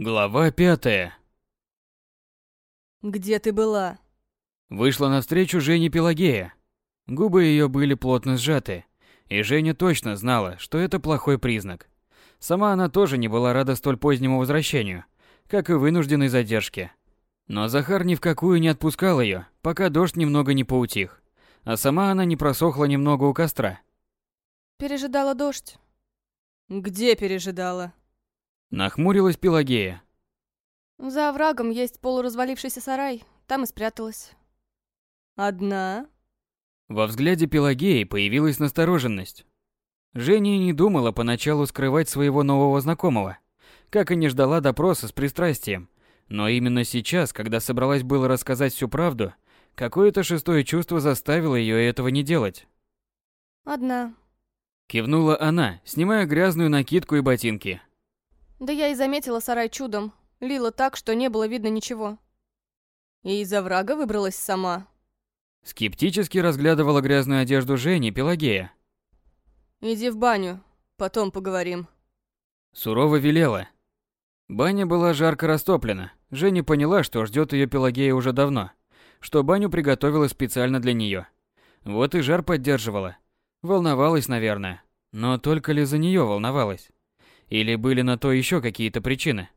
Глава пятая. Где ты была? Вышла навстречу Жене Пелагея. Губы ее были плотно сжаты, и Женя точно знала, что это плохой признак. Сама она тоже не была рада столь позднему возвращению, как и вынужденной задержке. Но Захар ни в какую не отпускал ее, пока дождь немного не поутих, а сама она не просохла немного у костра. Пережидала дождь. Где пережидала? Нахмурилась Пелагея. За оврагом есть полуразвалившийся сарай, там и спряталась. Одна? Во взгляде Пелагеи появилась настороженность. Женя не думала поначалу скрывать своего нового знакомого, как и не ждала допроса с пристрастием. Но именно сейчас, когда собралась было рассказать всю правду, какое-то шестое чувство заставило ее этого не делать. Одна. Кивнула она, снимая грязную накидку и ботинки. Да я и заметила сарай чудом. Лила так, что не было видно ничего. И из врага выбралась сама. Скептически разглядывала грязную одежду Жени Пелагея. Иди в баню, потом поговорим. Сурово велела. Баня была жарко растоплена. Женя поняла, что ждет ее Пелагея уже давно, что баню приготовила специально для нее. Вот и жар поддерживала. Волновалась, наверное. Но только ли за нее волновалась? Или были на то еще какие-то причины?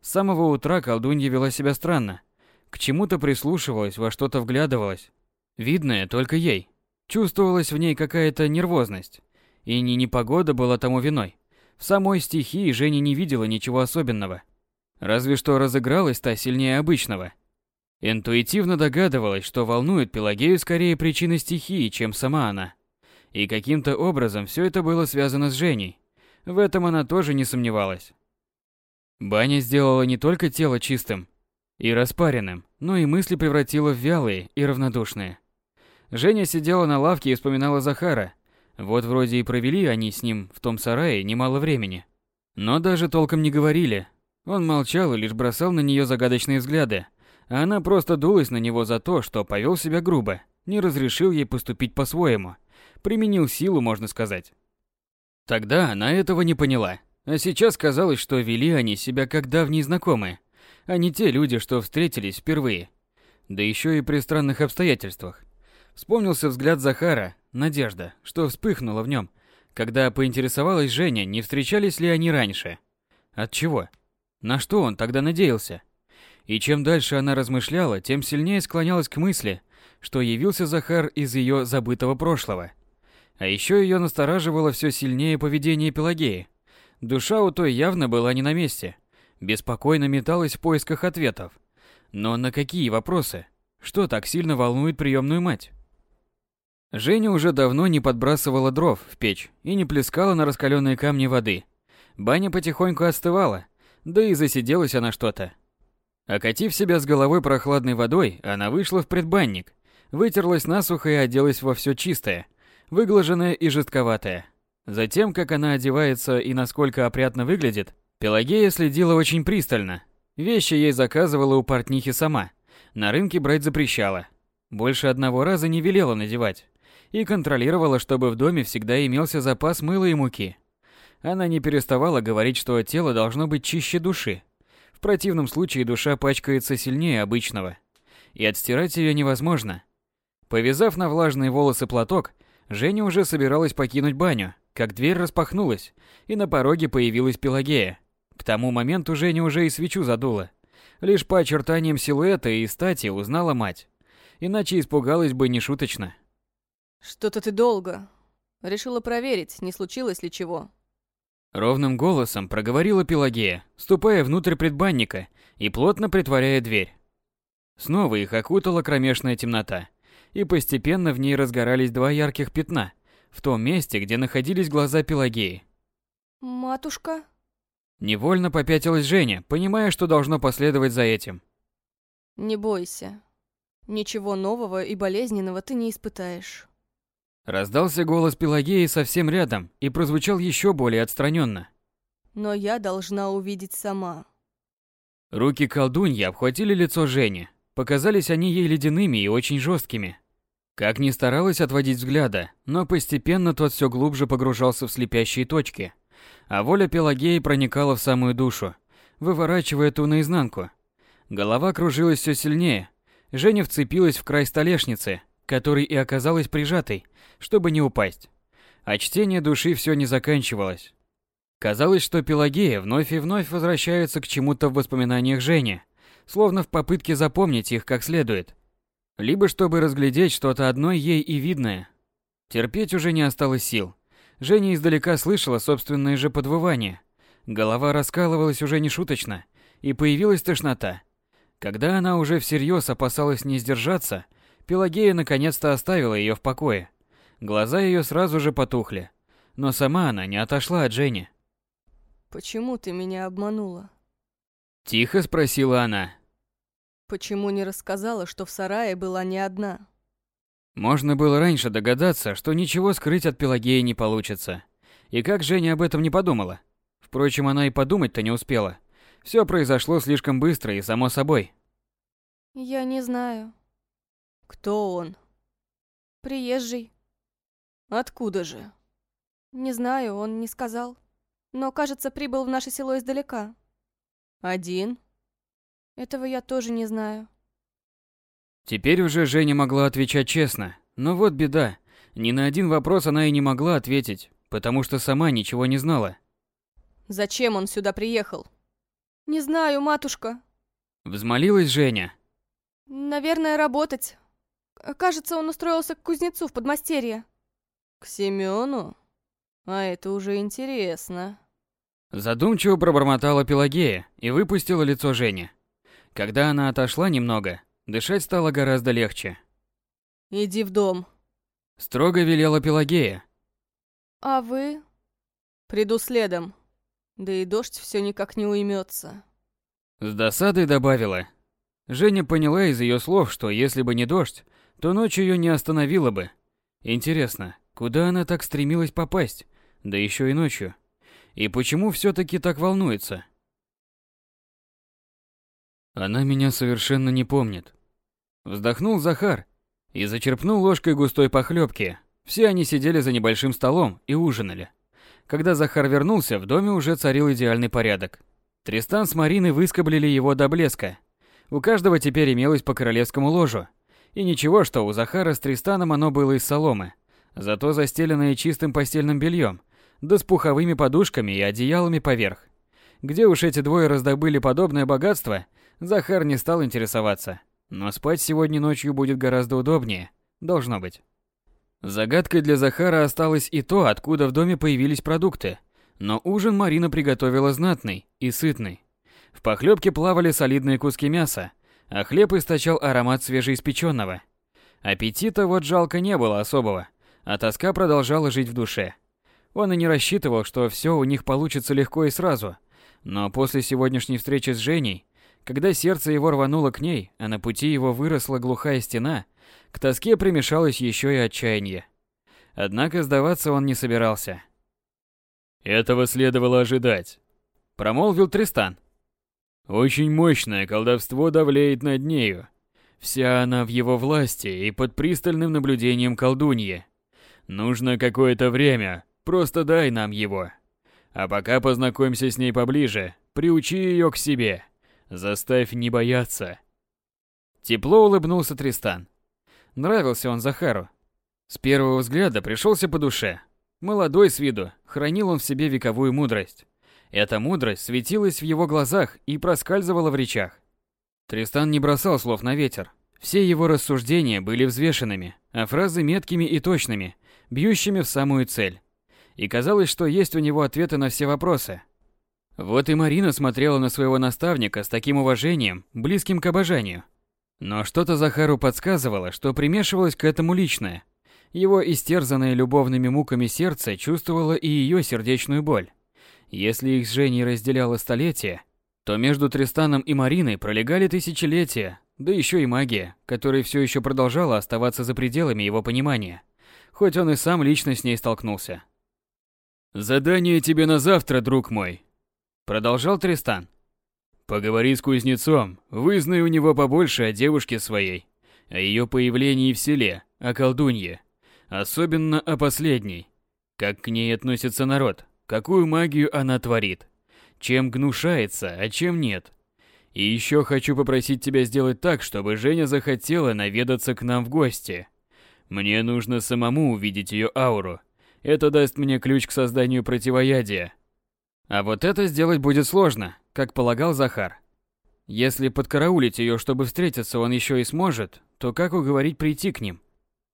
С самого утра колдунья вела себя странно. К чему-то прислушивалась, во что-то вглядывалась. Видное только ей. Чувствовалась в ней какая-то нервозность. И не непогода была тому виной. В самой стихии Женя не видела ничего особенного. Разве что разыгралась та сильнее обычного. Интуитивно догадывалась, что волнует Пелагею скорее причины стихии, чем сама она. И каким-то образом все это было связано с Женей. В этом она тоже не сомневалась. Баня сделала не только тело чистым и распаренным, но и мысли превратила в вялые и равнодушные. Женя сидела на лавке и вспоминала Захара. Вот вроде и провели они с ним в том сарае немало времени. Но даже толком не говорили. Он молчал и лишь бросал на нее загадочные взгляды, а она просто дулась на него за то, что повел себя грубо, не разрешил ей поступить по-своему. Применил силу, можно сказать. Тогда она этого не поняла. А сейчас казалось, что вели они себя как давние знакомые, а не те люди, что встретились впервые. Да еще и при странных обстоятельствах. Вспомнился взгляд Захара, надежда, что вспыхнула в нем, когда поинтересовалась Женя, не встречались ли они раньше. От чего? На что он тогда надеялся? И чем дальше она размышляла, тем сильнее склонялась к мысли, что явился Захар из ее забытого прошлого – а еще ее настораживало все сильнее поведение Пелагеи. Душа у той явно была не на месте. Беспокойно металась в поисках ответов. Но на какие вопросы? Что так сильно волнует приемную мать? Женя уже давно не подбрасывала дров в печь и не плескала на раскаленные камни воды. Баня потихоньку остывала, да и засиделась она что-то. Окатив себя с головой прохладной водой, она вышла в предбанник, вытерлась насухо и оделась во все чистое – выглаженная и жестковатая. Затем, как она одевается и насколько опрятно выглядит, Пелагея следила очень пристально. Вещи ей заказывала у портнихи сама. На рынке брать запрещала. Больше одного раза не велела надевать. И контролировала, чтобы в доме всегда имелся запас мыла и муки. Она не переставала говорить, что тело должно быть чище души. В противном случае душа пачкается сильнее обычного. И отстирать ее невозможно. Повязав на влажные волосы платок, Женя уже собиралась покинуть баню, как дверь распахнулась, и на пороге появилась Пелагея. К тому моменту Женя уже и свечу задула. Лишь по очертаниям силуэта и стати узнала мать. Иначе испугалась бы нешуточно. «Что-то ты долго. Решила проверить, не случилось ли чего». Ровным голосом проговорила Пелагея, ступая внутрь предбанника и плотно притворяя дверь. Снова их окутала кромешная темнота и постепенно в ней разгорались два ярких пятна, в том месте, где находились глаза Пелагеи. «Матушка?» Невольно попятилась Женя, понимая, что должно последовать за этим. «Не бойся. Ничего нового и болезненного ты не испытаешь». Раздался голос Пелагеи совсем рядом и прозвучал еще более отстраненно. «Но я должна увидеть сама». Руки колдуньи обхватили лицо Жени. Показались они ей ледяными и очень жесткими. Как ни старалась отводить взгляда, но постепенно тот все глубже погружался в слепящие точки. А воля Пелагеи проникала в самую душу, выворачивая ту наизнанку. Голова кружилась все сильнее. Женя вцепилась в край столешницы, которой и оказалась прижатой, чтобы не упасть. А чтение души все не заканчивалось. Казалось, что Пелагея вновь и вновь возвращается к чему-то в воспоминаниях Жени, словно в попытке запомнить их как следует. Либо чтобы разглядеть что-то одно ей и видное. Терпеть уже не осталось сил. Женя издалека слышала собственное же подвывание. Голова раскалывалась уже не шуточно, и появилась тошнота. Когда она уже всерьез опасалась не сдержаться, Пелагея наконец-то оставила ее в покое. Глаза ее сразу же потухли. Но сама она не отошла от Жени. «Почему ты меня обманула?» Тихо спросила она. «Почему не рассказала, что в сарае была не одна?» Можно было раньше догадаться, что ничего скрыть от Пелагеи не получится. И как Женя об этом не подумала? Впрочем, она и подумать-то не успела. Все произошло слишком быстро и само собой. «Я не знаю. Кто он?» «Приезжий». «Откуда же?» «Не знаю, он не сказал. Но, кажется, прибыл в наше село издалека». «Один?» «Этого я тоже не знаю». Теперь уже Женя могла отвечать честно. Но вот беда. Ни на один вопрос она и не могла ответить, потому что сама ничего не знала. «Зачем он сюда приехал?» «Не знаю, матушка». Взмолилась Женя. «Наверное, работать. Кажется, он устроился к кузнецу в подмастерье». «К Семену? А это уже интересно». Задумчиво пробормотала Пелагея и выпустила лицо Жени. Когда она отошла немного, Дышать стало гораздо легче. «Иди в дом», — строго велела Пелагея. «А вы?» «Приду следом. Да и дождь все никак не уймется». С досадой добавила. Женя поняла из ее слов, что если бы не дождь, то ночь ее не остановила бы. Интересно, куда она так стремилась попасть, да еще и ночью? И почему все-таки так волнуется? Она меня совершенно не помнит. Вздохнул Захар и зачерпнул ложкой густой похлебки. Все они сидели за небольшим столом и ужинали. Когда Захар вернулся, в доме уже царил идеальный порядок. Тристан с Мариной выскоблили его до блеска. У каждого теперь имелось по королевскому ложу. И ничего, что у Захара с Тристаном оно было из соломы, зато застеленное чистым постельным бельем, да с пуховыми подушками и одеялами поверх. Где уж эти двое раздобыли подобное богатство, Захар не стал интересоваться. Но спать сегодня ночью будет гораздо удобнее. Должно быть. Загадкой для Захара осталось и то, откуда в доме появились продукты. Но ужин Марина приготовила знатный и сытный. В похлебке плавали солидные куски мяса, а хлеб источал аромат свежеиспеченного. Аппетита вот жалко не было особого, а тоска продолжала жить в душе. Он и не рассчитывал, что все у них получится легко и сразу. Но после сегодняшней встречи с Женей когда сердце его рвануло к ней, а на пути его выросла глухая стена, к тоске примешалось еще и отчаяние. Однако сдаваться он не собирался. «Этого следовало ожидать», — промолвил Тристан. «Очень мощное колдовство давлеет над нею. Вся она в его власти и под пристальным наблюдением колдуньи. Нужно какое-то время, просто дай нам его. А пока познакомься с ней поближе, приучи ее к себе». Заставь не бояться. Тепло улыбнулся Тристан. Нравился он Захару. С первого взгляда пришелся по душе. Молодой с виду, хранил он в себе вековую мудрость. Эта мудрость светилась в его глазах и проскальзывала в речах. Тристан не бросал слов на ветер. Все его рассуждения были взвешенными, а фразы меткими и точными, бьющими в самую цель. И казалось, что есть у него ответы на все вопросы, вот и Марина смотрела на своего наставника с таким уважением, близким к обожанию. Но что-то Захару подсказывало, что примешивалось к этому личное. Его истерзанное любовными муками сердце чувствовало и ее сердечную боль. Если их с Женей разделяло столетия, то между Тристаном и Мариной пролегали тысячелетия, да еще и магия, которая все еще продолжала оставаться за пределами его понимания, хоть он и сам лично с ней столкнулся. «Задание тебе на завтра, друг мой», Продолжал Тристан. Поговори с кузнецом, вызнай у него побольше о девушке своей, о ее появлении в селе, о колдунье, особенно о последней. Как к ней относится народ, какую магию она творит. чем гнушается, а чем нет. И еще хочу попросить тебя сделать так, чтобы Женя захотела наведаться к нам в гости. Мне нужно самому увидеть ее ауру. Это даст мне ключ к созданию противоядия. А вот это сделать будет сложно, как полагал Захар. Если подкараулить ее, чтобы встретиться он еще и сможет, то как уговорить прийти к ним?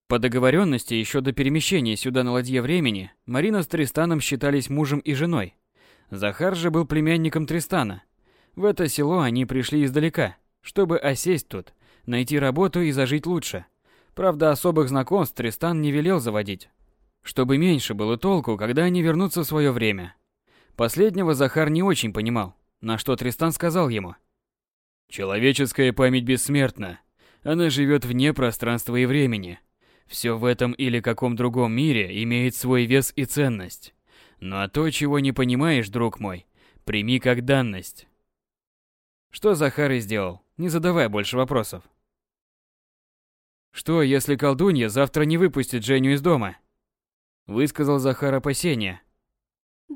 По договоренности, еще до перемещения сюда на ладье времени, Марина с Тристаном считались мужем и женой. Захар же был племянником Тристана. В это село они пришли издалека, чтобы осесть тут, найти работу и зажить лучше. Правда, особых знакомств Тристан не велел заводить, чтобы меньше было толку, когда они вернутся в свое время. Последнего Захар не очень понимал, на что Тристан сказал ему. «Человеческая память бессмертна. Она живет вне пространства и времени. Все в этом или каком другом мире имеет свой вес и ценность. Ну то, чего не понимаешь, друг мой, прими как данность». Что Захар и сделал, не задавая больше вопросов. «Что, если колдунья завтра не выпустит Женю из дома?» Высказал Захар опасения.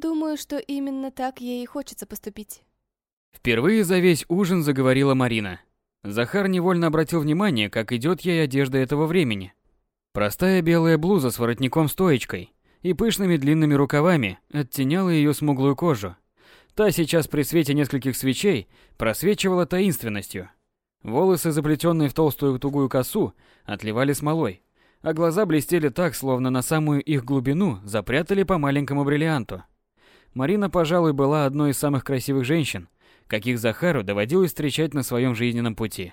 Думаю, что именно так ей и хочется поступить. Впервые за весь ужин заговорила Марина. Захар невольно обратил внимание, как идет ей одежда этого времени. Простая белая блуза с воротником-стоечкой и пышными длинными рукавами оттеняла ее смуглую кожу. Та сейчас при свете нескольких свечей просвечивала таинственностью. Волосы, заплетенные в толстую тугую косу, отливали смолой, а глаза блестели так, словно на самую их глубину запрятали по маленькому бриллианту. Марина, пожалуй, была одной из самых красивых женщин, каких Захару доводилось встречать на своем жизненном пути.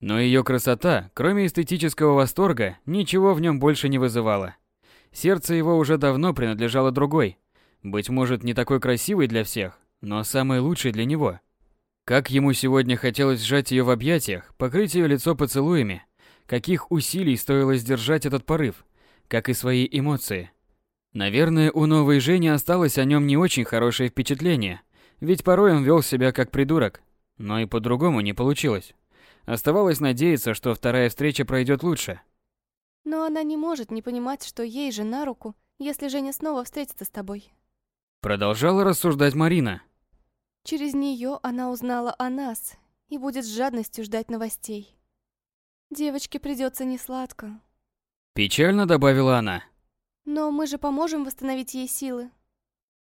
Но ее красота, кроме эстетического восторга, ничего в нем больше не вызывала. Сердце его уже давно принадлежало другой, быть может, не такой красивой для всех, но самой лучшей для него. Как ему сегодня хотелось сжать ее в объятиях, покрыть ее лицо поцелуями, каких усилий стоило сдержать этот порыв, как и свои эмоции. Наверное, у новой Жени осталось о нем не очень хорошее впечатление, ведь порой он вел себя как придурок, но и по-другому не получилось. Оставалось надеяться, что вторая встреча пройдет лучше. Но она не может не понимать, что ей же на руку, если Женя снова встретится с тобой. Продолжала рассуждать Марина. Через нее она узнала о нас и будет с жадностью ждать новостей. Девочке придется несладко. Печально добавила она. Но мы же поможем восстановить ей силы.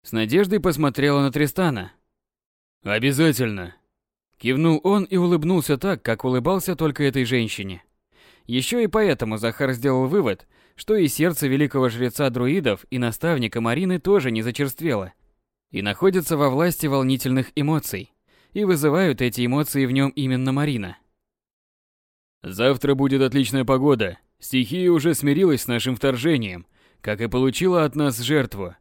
С надеждой посмотрела на Тристана. Обязательно. Кивнул он и улыбнулся так, как улыбался только этой женщине. Еще и поэтому Захар сделал вывод, что и сердце великого жреца друидов и наставника Марины тоже не зачерствело и находится во власти волнительных эмоций, и вызывают эти эмоции в нем именно Марина. Завтра будет отличная погода. Стихия уже смирилась с нашим вторжением, как и получила от нас жертву.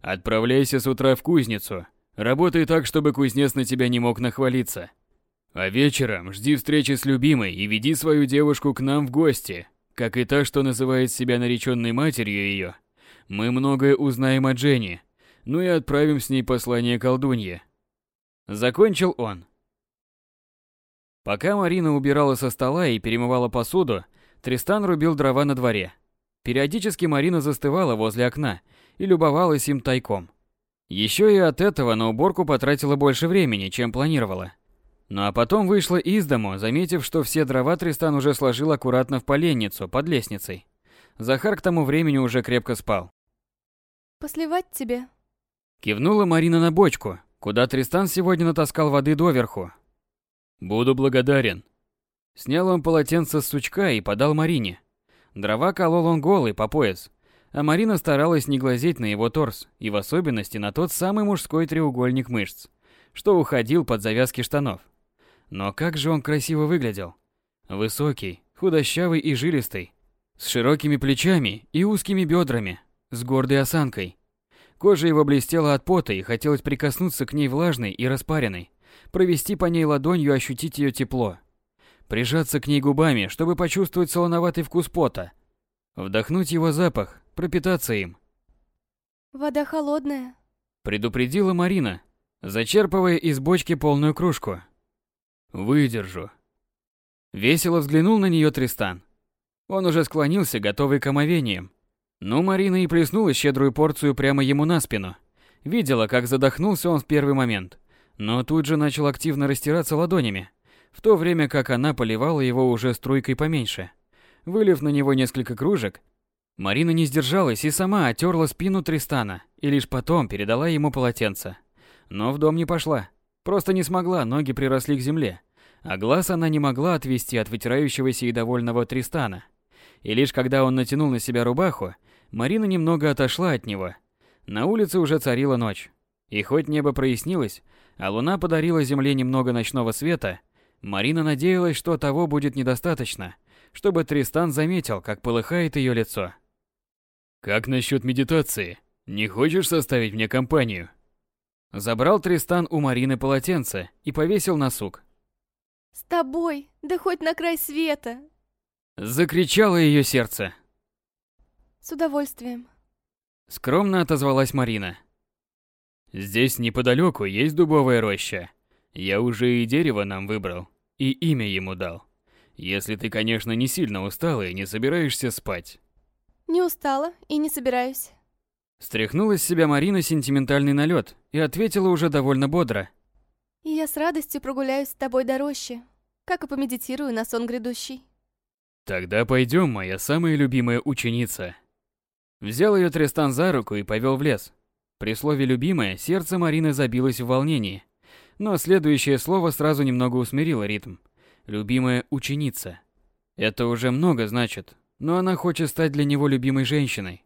Отправляйся с утра в кузницу. Работай так, чтобы кузнец на тебя не мог нахвалиться. А вечером жди встречи с любимой и веди свою девушку к нам в гости, как и та, что называет себя нареченной матерью ее. Мы многое узнаем о Дженни, ну и отправим с ней послание колдунье. Закончил он. Пока Марина убирала со стола и перемывала посуду, Тристан рубил дрова на дворе. Периодически Марина застывала возле окна и любовалась им тайком. Еще и от этого на уборку потратила больше времени, чем планировала. Ну а потом вышла из дому, заметив, что все дрова Тристан уже сложил аккуратно в поленницу под лестницей. Захар к тому времени уже крепко спал. «Посливать тебе?» Кивнула Марина на бочку, куда Тристан сегодня натаскал воды доверху. «Буду благодарен». Снял он полотенце с сучка и подал Марине. Дрова колол он голый по пояс, а Марина старалась не глазеть на его торс, и в особенности на тот самый мужской треугольник мышц, что уходил под завязки штанов. Но как же он красиво выглядел. Высокий, худощавый и жилистый, с широкими плечами и узкими бедрами, с гордой осанкой. Кожа его блестела от пота и хотелось прикоснуться к ней влажной и распаренной, провести по ней ладонью, ощутить ее тепло прижаться к ней губами, чтобы почувствовать солоноватый вкус пота, вдохнуть его запах, пропитаться им. «Вода холодная», — предупредила Марина, зачерпывая из бочки полную кружку. «Выдержу». Весело взглянул на нее Тристан. Он уже склонился, готовый к омовениям. Но Марина и плеснула щедрую порцию прямо ему на спину. Видела, как задохнулся он в первый момент, но тут же начал активно растираться ладонями, в то время как она поливала его уже струйкой поменьше. Вылив на него несколько кружек, Марина не сдержалась и сама отерла спину Тристана и лишь потом передала ему полотенце. Но в дом не пошла. Просто не смогла, ноги приросли к земле. А глаз она не могла отвести от вытирающегося и довольного Тристана. И лишь когда он натянул на себя рубаху, Марина немного отошла от него. На улице уже царила ночь. И хоть небо прояснилось, а луна подарила земле немного ночного света, Марина надеялась, что того будет недостаточно, чтобы Тристан заметил, как полыхает ее лицо. «Как насчет медитации? Не хочешь составить мне компанию?» Забрал Тристан у Марины полотенце и повесил на сук. «С тобой, да хоть на край света!» Закричало ее сердце. «С удовольствием». Скромно отозвалась Марина. «Здесь неподалеку есть дубовая роща. Я уже и дерево нам выбрал, и имя ему дал. Если ты, конечно, не сильно устала и не собираешься спать». «Не устала и не собираюсь». Стряхнула с себя Марина сентиментальный налет и ответила уже довольно бодро. «И я с радостью прогуляюсь с тобой до рощи, как и помедитирую на сон грядущий». «Тогда пойдем, моя самая любимая ученица». Взял ее Тристан за руку и повел в лес. При слове «любимая» сердце Марины забилось в волнении. Но следующее слово сразу немного усмирило ритм. «Любимая ученица». Это уже много значит, но она хочет стать для него любимой женщиной.